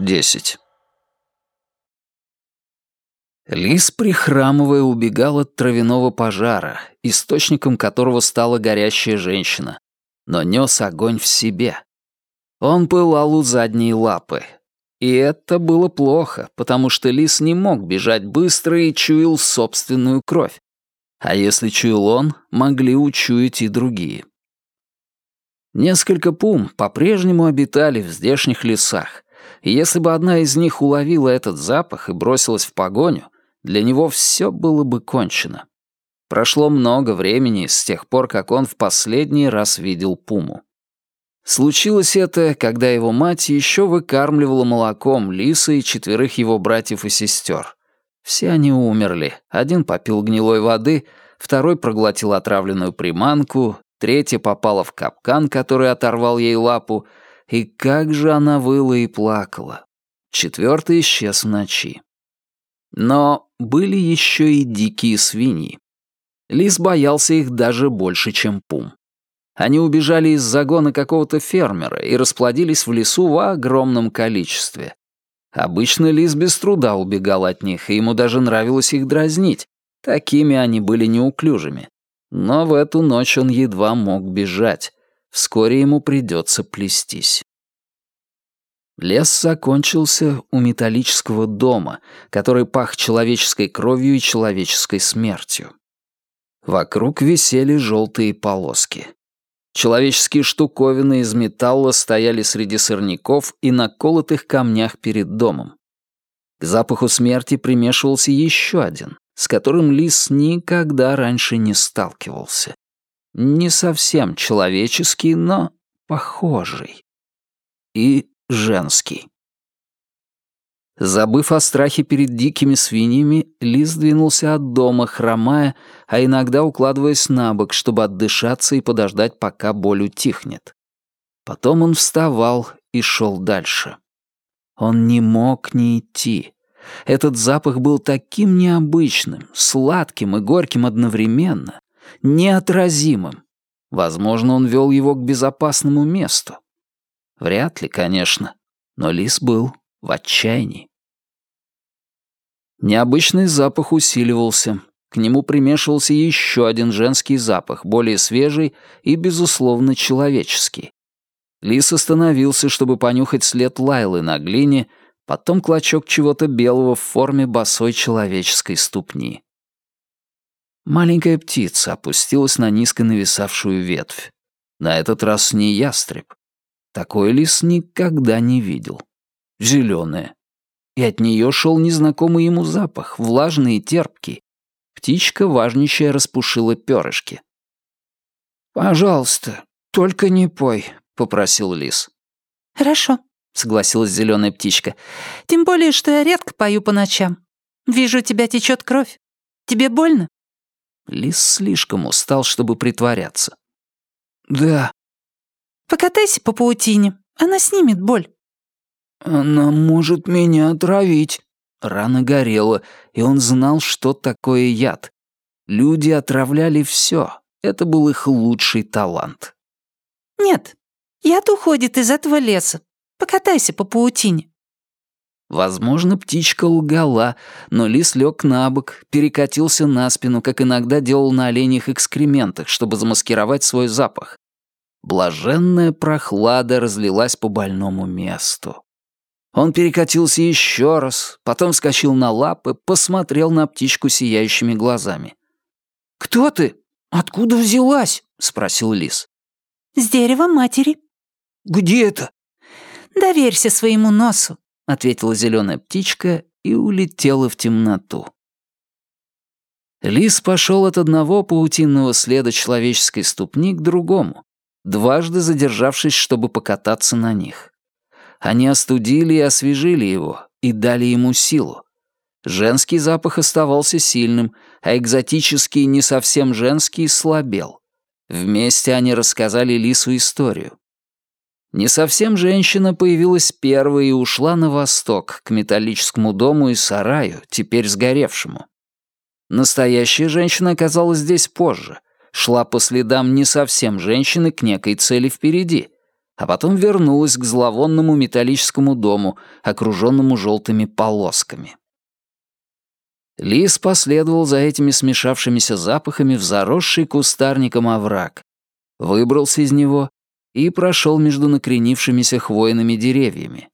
10. Лис, прихрамывая, убегал от травяного пожара, источником которого стала горящая женщина, но нес огонь в себе. Он пылал у задней лапы. И это было плохо, потому что лис не мог бежать быстро и чуял собственную кровь. А если чуял он, могли учуять и другие. Несколько пум по-прежнему обитали в здешних лесах, и если бы одна из них уловила этот запах и бросилась в погоню, для него все было бы кончено. Прошло много времени с тех пор, как он в последний раз видел пуму. Случилось это, когда его мать еще выкармливала молоком лиса и четверых его братьев и сестер. Все они умерли. Один попил гнилой воды, второй проглотил отравленную приманку, третья попала в капкан, который оторвал ей лапу, и как же она выла и плакала. Четвертый исчез в ночи. Но были еще и дикие свиньи. Лис боялся их даже больше, чем пум. Они убежали из загона какого-то фермера и расплодились в лесу в огромном количестве. Обычно лис без труда убегал от них, и ему даже нравилось их дразнить. Такими они были неуклюжими. Но в эту ночь он едва мог бежать. Вскоре ему придется плестись. Лес закончился у металлического дома, который пах человеческой кровью и человеческой смертью. Вокруг висели желтые полоски. Человеческие штуковины из металла стояли среди сорняков и на колотых камнях перед домом. К запаху смерти примешивался еще один, с которым лис никогда раньше не сталкивался. Не совсем человеческий, но похожий. И женский. Забыв о страхе перед дикими свиньями, Лис двинулся от дома, хромая, а иногда укладываясь на бок, чтобы отдышаться и подождать, пока боль утихнет. Потом он вставал и шел дальше. Он не мог не идти. Этот запах был таким необычным, сладким и горьким одновременно, неотразимым. Возможно, он вел его к безопасному месту. Вряд ли, конечно, но лис был в отчаянии. Необычный запах усиливался. К нему примешивался еще один женский запах, более свежий и, безусловно, человеческий. Лис остановился, чтобы понюхать след Лайлы на глине, потом клочок чего-то белого в форме босой человеческой ступни. Маленькая птица опустилась на низко нависавшую ветвь. На этот раз не ястреб. Такой лис никогда не видел. Зеленая. И от нее шел незнакомый ему запах, влажный и терпкий. Птичка, важничая, распушила перышки. «Пожалуйста, только не пой», — попросил лис. «Хорошо», — согласилась зеленая птичка. «Тем более, что я редко пою по ночам. Вижу, у тебя течет кровь. Тебе больно?» Лис слишком устал, чтобы притворяться. «Да», Покатайся по паутине, она снимет боль». «Она может меня отравить». Рана горела, и он знал, что такое яд. Люди отравляли все. Это был их лучший талант. «Нет, яд уходит из этого леса. Покатайся по паутине». Возможно, птичка лгала, но лис лег на бок, перекатился на спину, как иногда делал на оленях экскрементах, чтобы замаскировать свой запах. Блаженная прохлада разлилась по больному месту. Он перекатился еще раз, потом вскочил на лапы, посмотрел на птичку сияющими глазами. «Кто ты? Откуда взялась?» — спросил лис. «С дерева матери». «Где это?» «Доверься своему носу», — ответила зеленая птичка и улетела в темноту. Лис пошел от одного паутинного следа человеческой ступни к другому, дважды задержавшись, чтобы покататься на них. Они остудили и освежили его, и дали ему силу. Женский запах оставался сильным, а экзотический, не совсем женский, слабел. Вместе они рассказали Лису историю. Не совсем женщина появилась первой и ушла на восток, к металлическому дому и сараю, теперь сгоревшему. Настоящая женщина оказалась здесь позже — шла по следам не совсем женщины к некой цели впереди. а потом вернулась к зловонному металлическому дому, окруженному желтыми полосками. Лис последовал за этими смешавшимися запахами в заросший кустарником овраг, выбрался из него и прошел между накренившимися хвойными деревьями.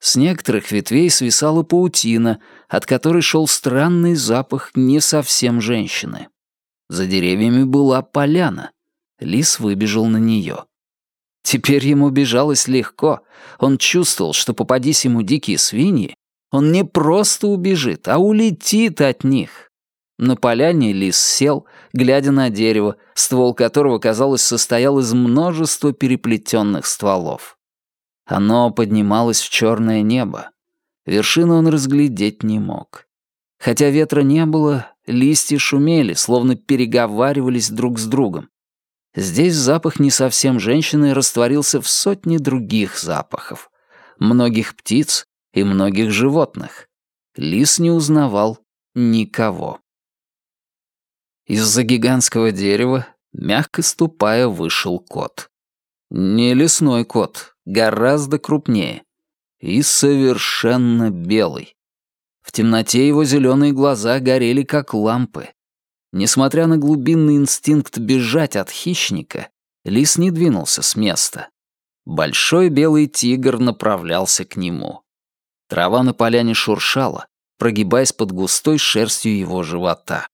С некоторых ветвей свисала паутина, от которой шел странный запах не совсем женщины. За деревьями была поляна. Лис выбежал на нее. Теперь ему бежалось легко. Он чувствовал, что попадись ему дикие свиньи, он не просто убежит, а улетит от них. На поляне лис сел, глядя на дерево, ствол которого, казалось, состоял из множества переплетенных стволов. Оно поднималось в черное небо. Вершину он разглядеть не мог. Хотя ветра не было, листья шумели, словно переговаривались друг с другом. Здесь запах не совсем женщины растворился в сотни других запахов. Многих птиц, и многих животных. Лис не узнавал никого. Из-за гигантского дерева, мягко ступая, вышел кот. Не лесной кот, гораздо крупнее. И совершенно белый. В темноте его зеленые глаза горели как лампы. Несмотря на глубинный инстинкт бежать от хищника, лис не двинулся с места. Большой белый тигр направлялся к нему. Трава на поляне шуршала, прогибаясь под густой шерстью его живота.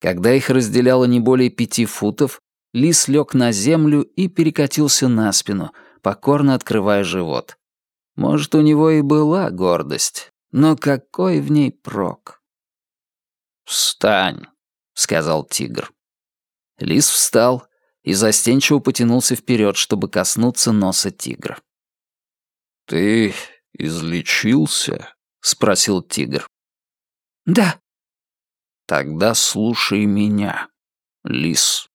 Когда их разделяло не более пяти футов, лис лег на землю и перекатился на спину, покорно открывая живот. Может, у него и была гордость, но какой в ней прок? «Встань», — сказал тигр. Лис встал и застенчиво потянулся вперед, чтобы коснуться носа тигра. «Ты «Излечился?» — спросил тигр. «Да». «Тогда слушай меня, лис.